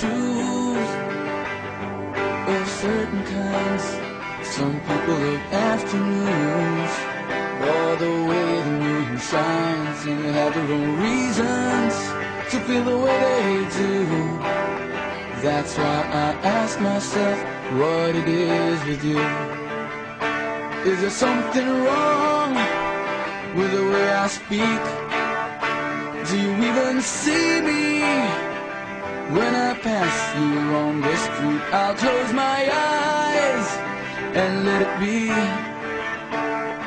shoes of certain kinds. Some people hate afternoons or the way the moon shines, and they have their own reasons to feel the way they do. That's why I ask myself what it is with you. Is there something wrong with the way I speak? Do you even see me? When I pass you on the street, I'll close my eyes and let it be.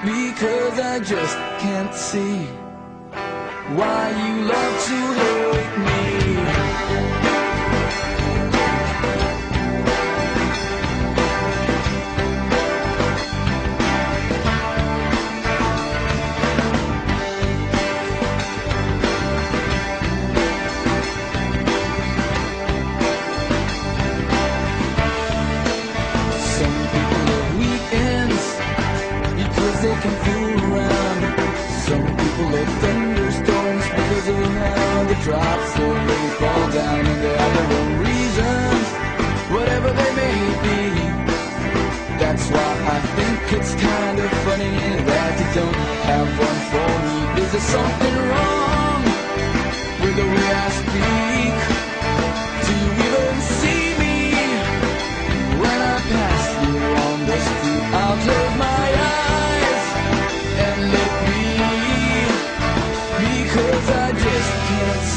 Because I just can't see why you love to hate me. They can fool around. Some people love thunderstorms because of how the drops of rain fall down and they have their own reasons, whatever they may be. That's why I think it's kind of funny that you don't have one for me. Is there something wrong with the way I speak?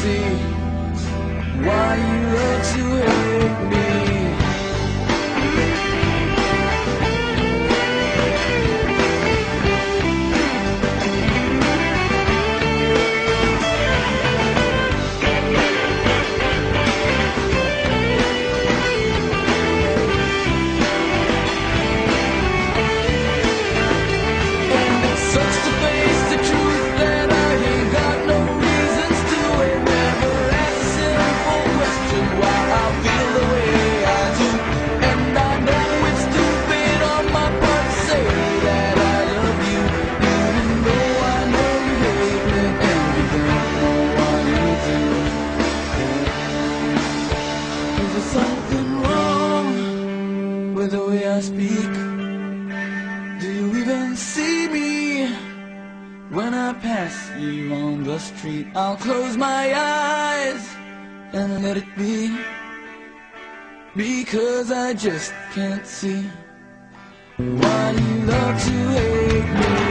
See why you love to the way I speak? Do you even see me? When I pass you on the street, I'll close my eyes and let it be. Because I just can't see why you love to hate